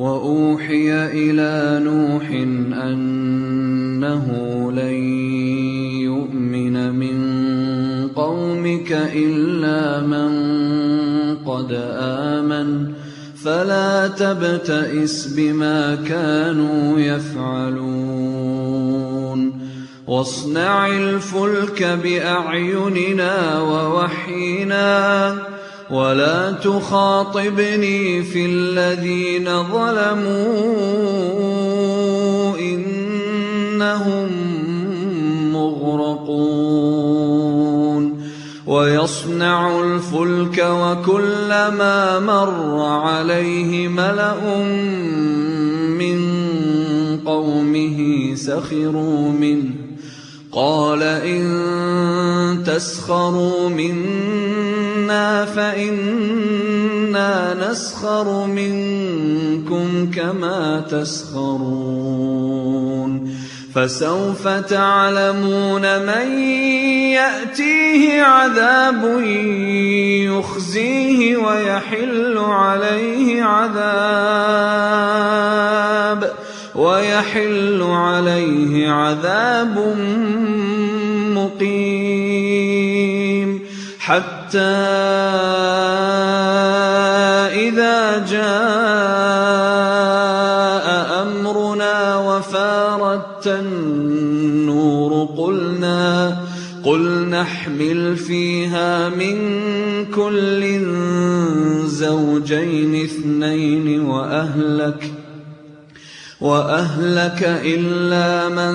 وأوحي إلى نوح أنه لن يؤمن من قومك إلا من قد آمن. فلا تبتئس بما كانوا يفعلون. واصنع الفلك بأعيننا ووحينا. ولا تخاطبني في الذين ظلموا إنهم مغرقون ويصنع الفلك وكلما مر عليه ملأ من قومه سخروا منه قال إن تسخروا فإنا نسخر منكم كما تسخرون. فسوف تعلمون من يأتيه عذاب يخزيه ويحل عليه عذاب ويحل عليه عذاب مقيم. حتى إذا جاء أمرنا وفاردت النور قلنا قل نحمل فيها من كل زوجين اثنين وأهلك وأهلك إلا من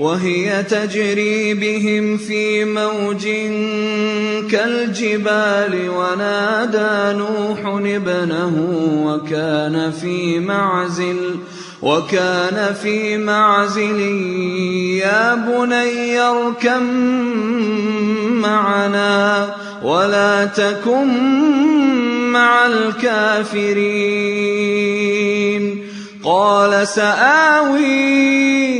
وهي تجري بهم في موج كالجبال ونادى نوح ابنه وكان في معزل وكان في معزل. يا بني اركم معنا ولا تكن مع الكافرين. قال سآوي